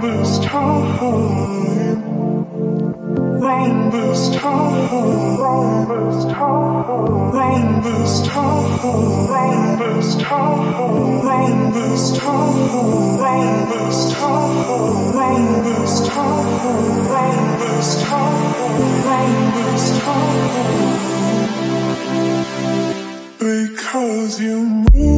This time. This time. This time. This time. This time. This time. This time. This time. Because you move.